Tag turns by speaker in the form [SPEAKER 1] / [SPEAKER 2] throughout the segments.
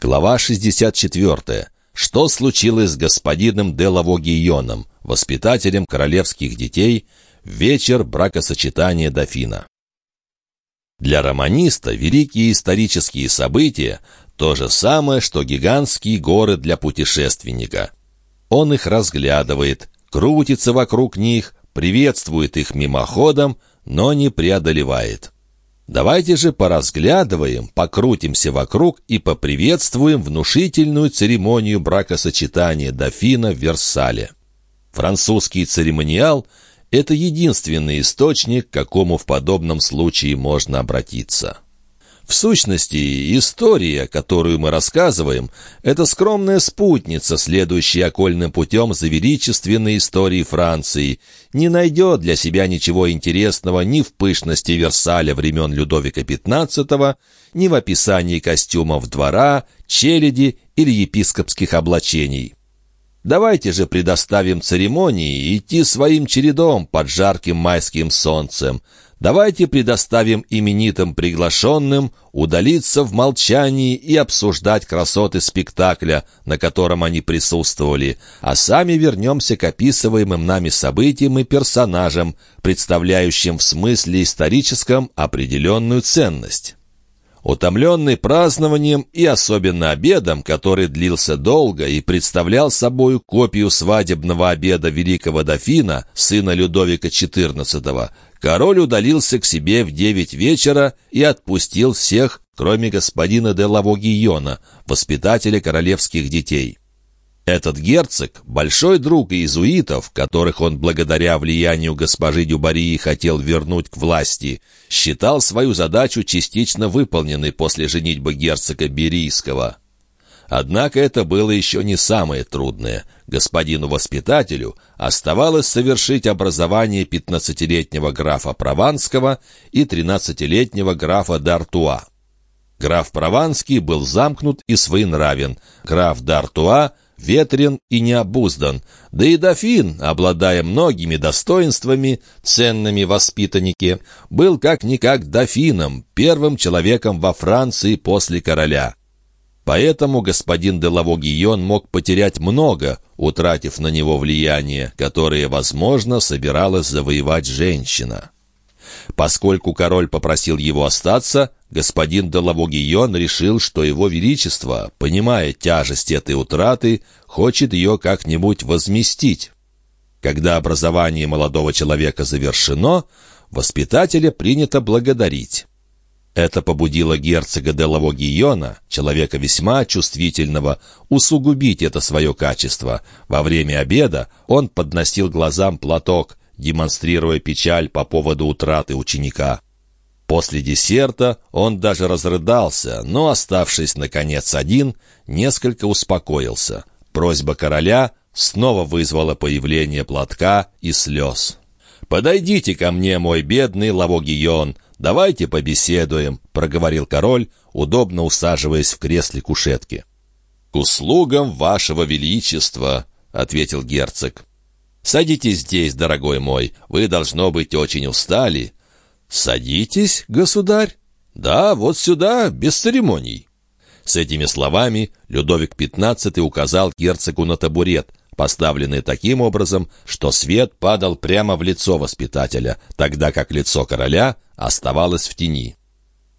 [SPEAKER 1] Глава 64. Что случилось с господином де Лавогийоном, воспитателем королевских детей, вечер бракосочетания дофина? Для романиста великие исторические события – то же самое, что гигантские горы для путешественника. Он их разглядывает, крутится вокруг них, приветствует их мимоходом, но не преодолевает. Давайте же поразглядываем, покрутимся вокруг и поприветствуем внушительную церемонию бракосочетания дофина в Версале. Французский церемониал – это единственный источник, к какому в подобном случае можно обратиться. В сущности, история, которую мы рассказываем, это скромная спутница, следующая окольным путем за величественной историей Франции, не найдет для себя ничего интересного ни в пышности Версаля времен Людовика XV, ни в описании костюмов двора, челяди или епископских облачений. Давайте же предоставим церемонии идти своим чередом под жарким майским солнцем – Давайте предоставим именитым приглашенным удалиться в молчании и обсуждать красоты спектакля, на котором они присутствовали, а сами вернемся к описываемым нами событиям и персонажам, представляющим в смысле историческом определенную ценность. Утомленный празднованием и особенно обедом, который длился долго и представлял собой копию свадебного обеда великого дофина, сына Людовика XIV, король удалился к себе в девять вечера и отпустил всех, кроме господина де Лавогийона, воспитателя королевских детей. Этот герцог — большой друг иезуитов, которых он благодаря влиянию госпожи Дюбарии хотел вернуть к власти, считал свою задачу частично выполненной после женитьбы герцога Берийского. Однако это было еще не самое трудное. Господину-воспитателю оставалось совершить образование пятнадцатилетнего графа Прованского и тринадцатилетнего графа Д'Артуа. Граф Прованский был замкнут и своенравен, граф Д'Артуа — ветрен и необуздан, да и дофин, обладая многими достоинствами, ценными воспитанники, был как-никак дофином, первым человеком во Франции после короля. Поэтому господин Делавогион мог потерять много, утратив на него влияние, которое, возможно, собиралась завоевать женщина. Поскольку король попросил его остаться, господин Делавогион решил, что его величество, понимая тяжесть этой утраты, хочет ее как-нибудь возместить. Когда образование молодого человека завершено, воспитателя принято благодарить. Это побудило герцога де Лавогийона, человека весьма чувствительного, усугубить это свое качество. Во время обеда он подносил глазам платок, демонстрируя печаль по поводу утраты ученика. После десерта он даже разрыдался, но, оставшись, наконец, один, несколько успокоился. Просьба короля снова вызвала появление платка и слез. «Подойдите ко мне, мой бедный Лавогион», «Давайте побеседуем», — проговорил король, удобно усаживаясь в кресле кушетки. «К услугам вашего величества», — ответил герцог. «Садитесь здесь, дорогой мой, вы, должно быть, очень устали». «Садитесь, государь?» «Да, вот сюда, без церемоний». С этими словами Людовик XV указал герцогу на табурет, поставленный таким образом, что свет падал прямо в лицо воспитателя, тогда как лицо короля оставалось в тени.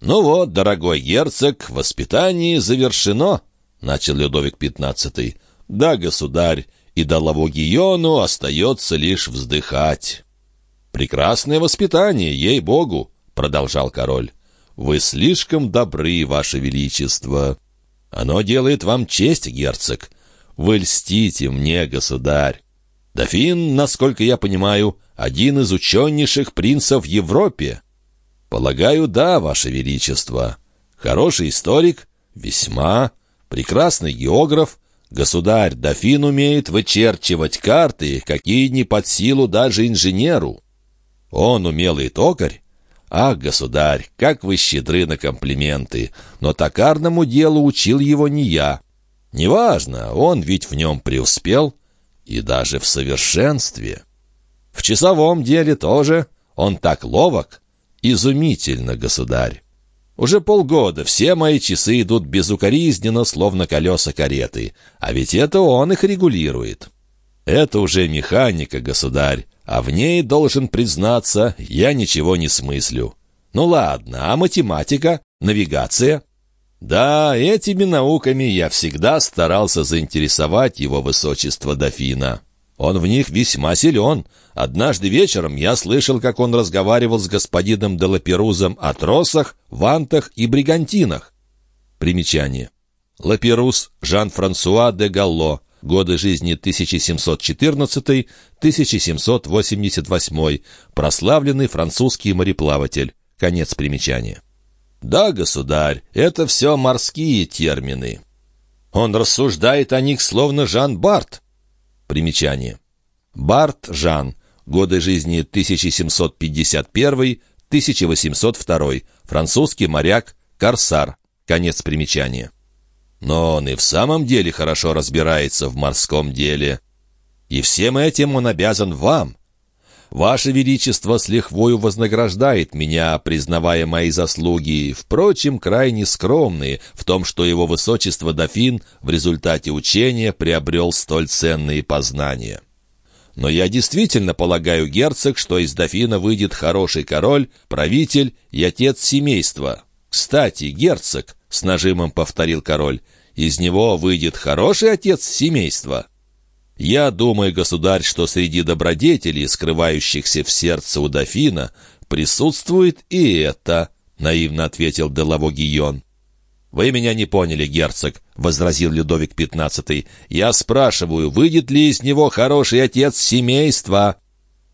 [SPEAKER 1] «Ну вот, дорогой герцог, воспитание завершено», — начал Людовик XV. «Да, государь, и до Лавогиону остается лишь вздыхать». «Прекрасное воспитание, ей-богу», — продолжал король. «Вы слишком добры, ваше величество». «Оно делает вам честь, герцог. Вы льстите мне, государь. Дофин, насколько я понимаю, один из ученейших принцев в Европе. Полагаю, да, ваше величество. Хороший историк, весьма, прекрасный географ, Государь, дофин умеет вычерчивать карты, какие не под силу даже инженеру. Он умелый токарь? Ах, государь, как вы щедры на комплименты! Но токарному делу учил его не я. Неважно, он ведь в нем преуспел, и даже в совершенстве. В часовом деле тоже он так ловок. Изумительно, государь. Уже полгода все мои часы идут безукоризненно, словно колеса кареты, а ведь это он их регулирует. Это уже механика, государь, а в ней, должен признаться, я ничего не смыслю. Ну ладно, а математика, навигация? Да, этими науками я всегда старался заинтересовать его высочество дофина. Он в них весьма силен. Однажды вечером я слышал, как он разговаривал с господином Делаперузом о тросах, вантах и бригантинах. Примечание. Лаперуз Жан-Франсуа де Галло. Годы жизни 1714-1788. Прославленный французский мореплаватель. Конец примечания. Да, государь, это все морские термины. Он рассуждает о них словно Жан Барт. Примечание. Барт Жан. Годы жизни 1751-1802. Французский моряк, корсар. Конец примечания. Но он и в самом деле хорошо разбирается в морском деле. И всем этим он обязан вам. Ваше Величество с лихвою вознаграждает меня, признавая мои заслуги, впрочем, крайне скромные, в том, что его Высочество дофин в результате учения приобрел столь ценные познания. Но я действительно полагаю, герцог, что из дофина выйдет хороший король, правитель и отец семейства. Кстати, герцог, — с нажимом повторил король, — из него выйдет хороший отец семейства. Я думаю, государь, что среди добродетелей, скрывающихся в сердце у дофина, присутствует и это, — наивно ответил Делаво Гийон. «Вы меня не поняли, герцог», — возразил Людовик XV. «Я спрашиваю, выйдет ли из него хороший отец семейства?»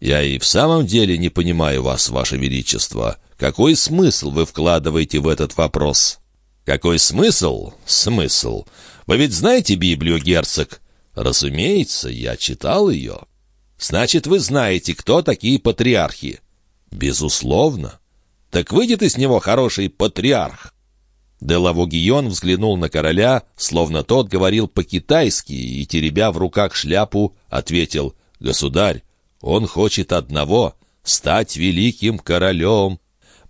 [SPEAKER 1] «Я и в самом деле не понимаю вас, ваше величество. Какой смысл вы вкладываете в этот вопрос?» «Какой смысл? Смысл. Вы ведь знаете Библию, герцог?» «Разумеется, я читал ее». «Значит, вы знаете, кто такие патриархи?» «Безусловно». «Так выйдет из него хороший патриарх?» Делавогион взглянул на короля, словно тот говорил по-китайски, и, теребя в руках шляпу, ответил, «Государь, он хочет одного — стать великим королем».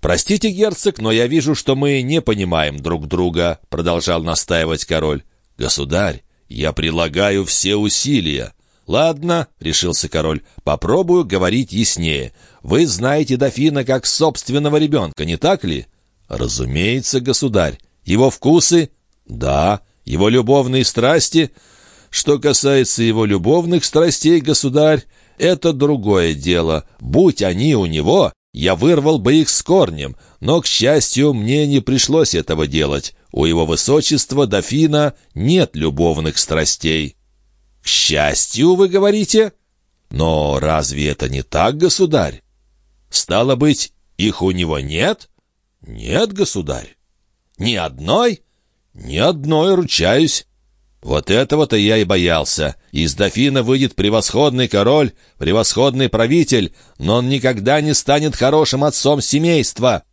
[SPEAKER 1] «Простите, герцог, но я вижу, что мы не понимаем друг друга», — продолжал настаивать король. «Государь, «Я прилагаю все усилия». «Ладно», — решился король, — «попробую говорить яснее. Вы знаете дофина как собственного ребенка, не так ли?» «Разумеется, государь. Его вкусы?» «Да». «Его любовные страсти?» «Что касается его любовных страстей, государь, это другое дело. Будь они у него, я вырвал бы их с корнем, но, к счастью, мне не пришлось этого делать. У его высочества, дофина, нет любовных страстей. К счастью, вы говорите? Но разве это не так, государь? Стало быть, их у него нет? Нет, государь. Ни одной? Ни одной, ручаюсь. Вот этого-то я и боялся. Из дофина выйдет превосходный король, превосходный правитель, но он никогда не станет хорошим отцом семейства.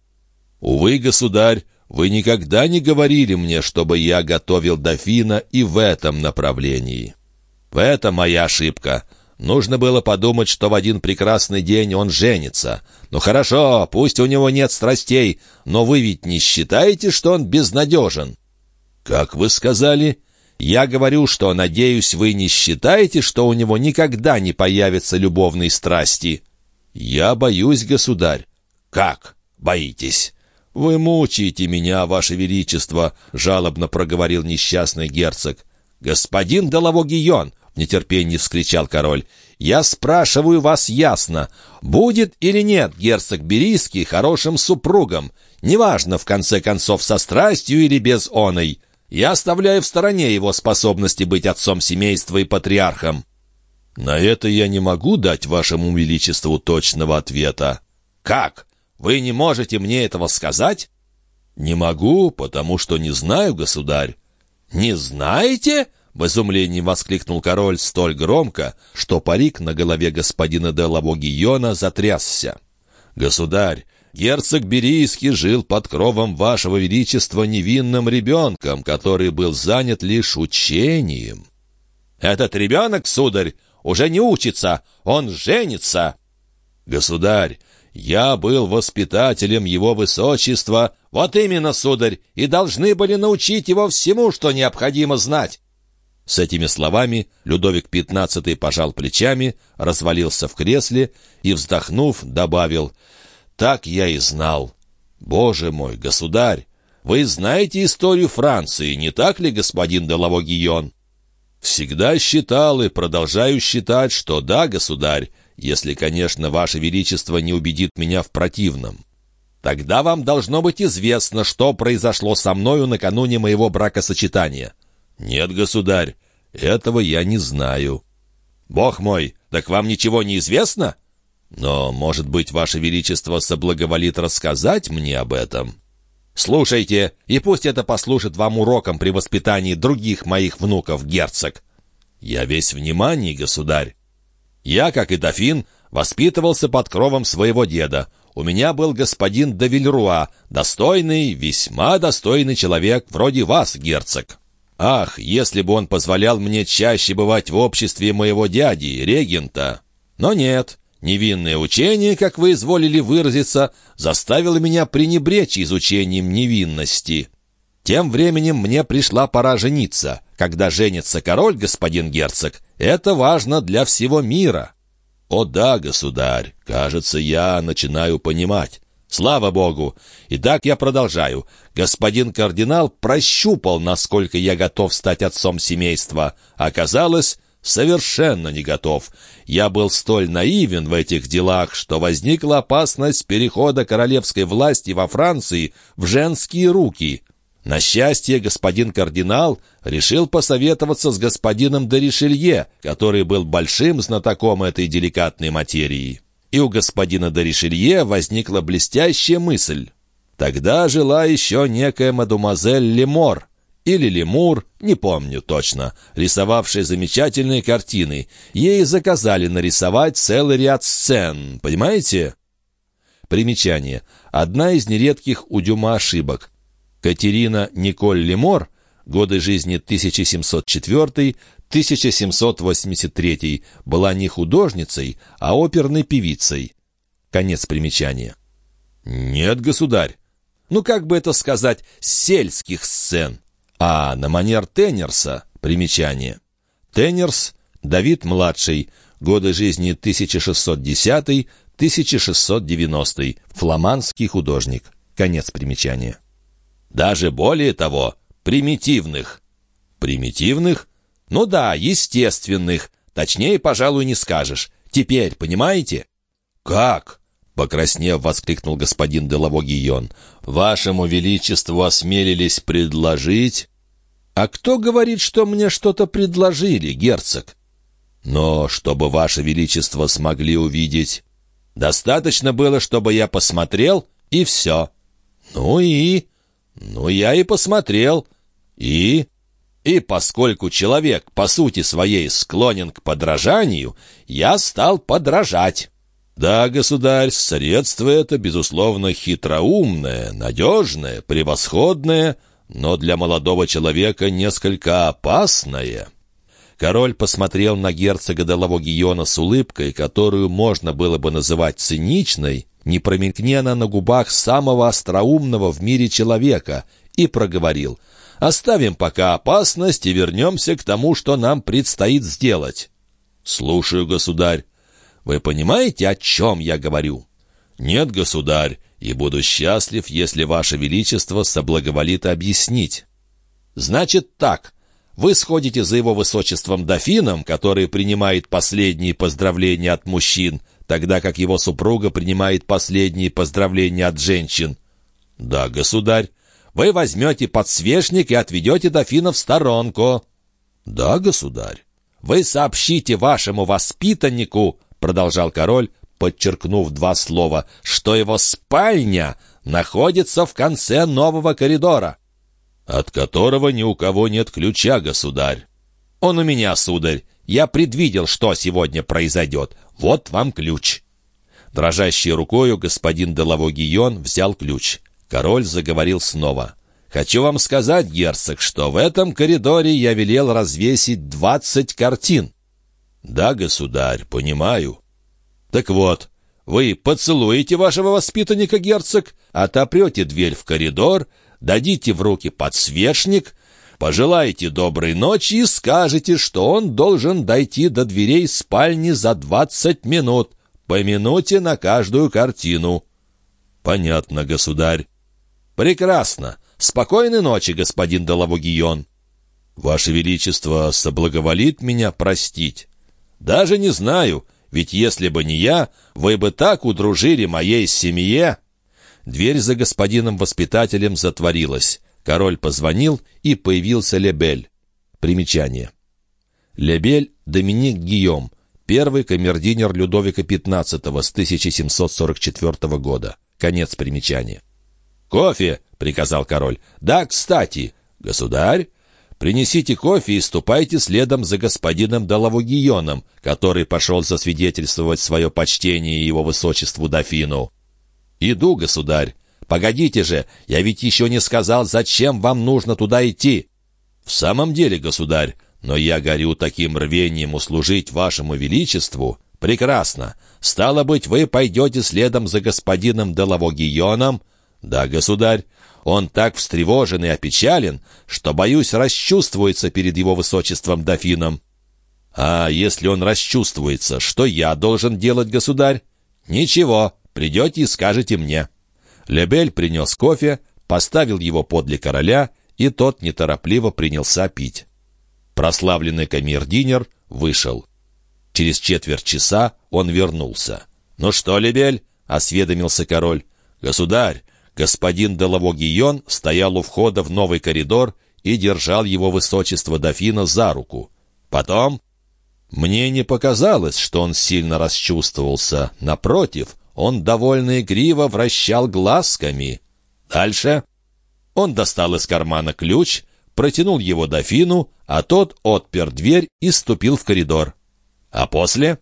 [SPEAKER 1] Увы, государь, вы никогда не говорили мне, чтобы я готовил дофина и в этом направлении. В этом моя ошибка. Нужно было подумать, что в один прекрасный день он женится. Ну хорошо, пусть у него нет страстей, но вы ведь не считаете, что он безнадежен? Как вы сказали? Я говорю, что, надеюсь, вы не считаете, что у него никогда не появится любовной страсти. Я боюсь, государь. Как боитесь? «Вы мучаете меня, ваше величество», — жалобно проговорил несчастный герцог. «Господин Делавогион!» — в нетерпении вскричал король. «Я спрашиваю вас ясно, будет или нет герцог Берийский хорошим супругом? Неважно, в конце концов, со страстью или без оной. Я оставляю в стороне его способности быть отцом семейства и патриархом». «На это я не могу дать вашему величеству точного ответа». «Как? Вы не можете мне этого сказать?» «Не могу, потому что не знаю, государь». «Не знаете?» — в изумлении воскликнул король столь громко, что парик на голове господина де Лавогийона затрясся. «Государь, герцог Берийский жил под кровом вашего величества невинным ребенком, который был занят лишь учением». «Этот ребенок, сударь, уже не учится, он женится». «Государь, я был воспитателем его высочества, «Вот именно, сударь, и должны были научить его всему, что необходимо знать». С этими словами Людовик XV пожал плечами, развалился в кресле и, вздохнув, добавил «Так я и знал. Боже мой, государь, вы знаете историю Франции, не так ли, господин Делавогион?» «Всегда считал и продолжаю считать, что да, государь, если, конечно, ваше величество не убедит меня в противном. Тогда вам должно быть известно, что произошло со мною накануне моего бракосочетания». «Нет, государь, этого я не знаю». «Бог мой, так вам ничего не известно?» «Но, может быть, ваше величество соблаговолит рассказать мне об этом?» «Слушайте, и пусть это послужит вам уроком при воспитании других моих внуков, герцог». «Я весь внимание, государь». «Я, как и дофин, воспитывался под кровом своего деда. У меня был господин де Вильруа, достойный, весьма достойный человек, вроде вас, герцог». «Ах, если бы он позволял мне чаще бывать в обществе моего дяди, регента!» «Но нет, Невинное учение, как вы изволили выразиться, заставило меня пренебречь изучением невинности. Тем временем мне пришла пора жениться. Когда женится король, господин герцог, это важно для всего мира. О да, государь, кажется, я начинаю понимать. Слава Богу! Итак, я продолжаю. Господин кардинал прощупал, насколько я готов стать отцом семейства. Оказалось, совершенно не готов. Я был столь наивен в этих делах, что возникла опасность перехода королевской власти во Франции в женские руки. На счастье, господин кардинал решил посоветоваться с господином де Ришелье, который был большим знатоком этой деликатной материи. И у господина де Ришелье возникла блестящая мысль. Тогда жила еще некая мадемуазель Лемор, или Лемур, не помню точно, рисовавшая замечательные картины. Ей заказали нарисовать целый ряд сцен, понимаете? Примечание. Одна из нередких у Дюма ошибок. Катерина Николь Лемор, годы жизни 1704-1783, была не художницей, а оперной певицей. Конец примечания. «Нет, государь. Ну, как бы это сказать, сельских сцен». А на манер Теннерса примечание. Теннерс Давид-младший, годы жизни 1610-1690, фламандский художник. Конец примечания. Даже более того, примитивных. Примитивных? Ну да, естественных. Точнее, пожалуй, не скажешь. Теперь, понимаете? Как? Покраснев, воскликнул господин Делавогион. «Вашему Величеству осмелились предложить...» «А кто говорит, что мне что-то предложили, герцог?» «Но чтобы Ваше Величество смогли увидеть...» «Достаточно было, чтобы я посмотрел, и все». «Ну и...» «Ну, я и посмотрел. И...» И поскольку человек, по сути своей, склонен к подражанию, я стал подражать. Да, государь, средство это, безусловно, хитроумное, надежное, превосходное, но для молодого человека несколько опасное». Король посмотрел на герцога Делавогиона с улыбкой, которую можно было бы называть циничной, не промелькни она на губах самого остроумного в мире человека, и проговорил «Оставим пока опасность и вернемся к тому, что нам предстоит сделать». «Слушаю, государь». «Вы понимаете, о чем я говорю?» «Нет, государь, и буду счастлив, если Ваше Величество соблаговолит объяснить». «Значит так, вы сходите за его высочеством дофином, который принимает последние поздравления от мужчин, тогда как его супруга принимает последние поздравления от женщин». «Да, государь. Вы возьмете подсвечник и отведете дофина в сторонку». «Да, государь». «Вы сообщите вашему воспитаннику», — продолжал король, подчеркнув два слова, что его спальня находится в конце нового коридора, от которого ни у кого нет ключа, государь. Он у меня, сударь. Я предвидел, что сегодня произойдет. Вот вам ключ». Дрожащей рукою господин Делавогион взял ключ. Король заговорил снова. «Хочу вам сказать, герцог, что в этом коридоре я велел развесить двадцать картин». «Да, государь, понимаю. Так вот, Вы поцелуете вашего воспитанника, герцог, отопрете дверь в коридор, дадите в руки подсвечник, пожелаете доброй ночи и скажете, что он должен дойти до дверей спальни за двадцать минут, по минуте на каждую картину». «Понятно, государь». «Прекрасно. Спокойной ночи, господин Долавогион». «Ваше Величество соблаговолит меня простить?» «Даже не знаю, ведь если бы не я, вы бы так удружили моей семье». Дверь за господином-воспитателем затворилась. Король позвонил, и появился Лебель. Примечание. Лебель Доминик Гийом, первый камердинер Людовика XV с 1744 года. Конец примечания. «Кофе!» — приказал король. «Да, кстати, государь, принесите кофе и ступайте следом за господином Далавугионом, который пошел засвидетельствовать свое почтение его высочеству дофину». «Иду, государь. Погодите же, я ведь еще не сказал, зачем вам нужно туда идти». «В самом деле, государь, но я горю таким рвением услужить вашему величеству». «Прекрасно. Стало быть, вы пойдете следом за господином Делавогионом?» «Да, государь. Он так встревожен и опечален, что, боюсь, расчувствуется перед его высочеством дофином». «А если он расчувствуется, что я должен делать, государь?» «Ничего, придете и скажете мне». Лебель принес кофе, поставил его подле короля, и тот неторопливо принялся пить. Прославленный камердинер вышел. Через четверть часа он вернулся. «Ну что, Лебель?» — осведомился король. «Государь, господин Делавогион стоял у входа в новый коридор и держал его высочество дофина за руку. Потом...» Мне не показалось, что он сильно расчувствовался. Напротив, он довольно игриво вращал глазками. Дальше он достал из кармана ключ, протянул его дофину, а тот отпер дверь и ступил в коридор. А после?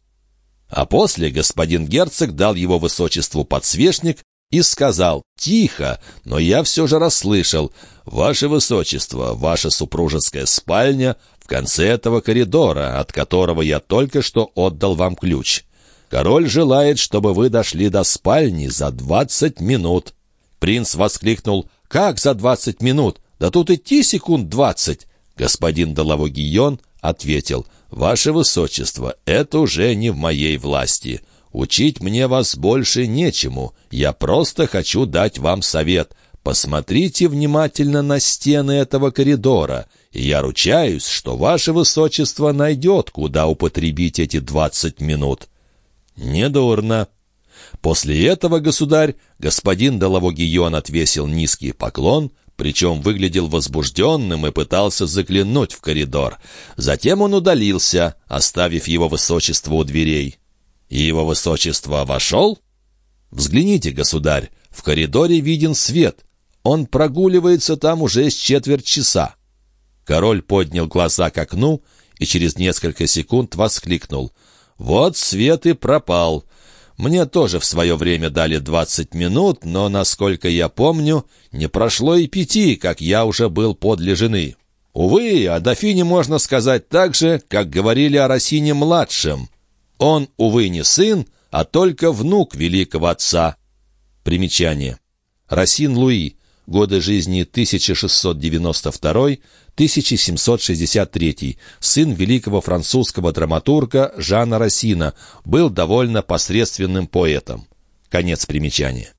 [SPEAKER 1] А после господин герцог дал его высочеству подсвечник и сказал «Тихо, но я все же расслышал. Ваше высочество, ваша супружеская спальня в конце этого коридора, от которого я только что отдал вам ключ. Король желает, чтобы вы дошли до спальни за двадцать минут». Принц воскликнул «Как за двадцать минут? Да тут идти секунд двадцать!» Господин Далавогион ответил — «Ваше Высочество, это уже не в моей власти. Учить мне вас больше нечему. Я просто хочу дать вам совет. Посмотрите внимательно на стены этого коридора, и я ручаюсь, что Ваше Высочество найдет, куда употребить эти двадцать минут». «Недурно». После этого, государь, господин Далавогион отвесил низкий поклон, причем выглядел возбужденным и пытался заглянуть в коридор. Затем он удалился, оставив его высочество у дверей. И его высочество вошел? Взгляните, государь, в коридоре виден свет. Он прогуливается там уже с четверть часа. Король поднял глаза к окну и через несколько секунд воскликнул. «Вот свет и пропал. Мне тоже в свое время дали двадцать минут, но, насколько я помню, не прошло и пяти, как я уже был подле жены. Увы, о дофине можно сказать так же, как говорили о Росине-младшем. Он, увы, не сын, а только внук великого отца. Примечание. Росин Луи. Годы жизни 1692-1763. Сын великого французского драматурга Жана Росина. Был довольно посредственным поэтом. Конец примечания.